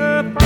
up.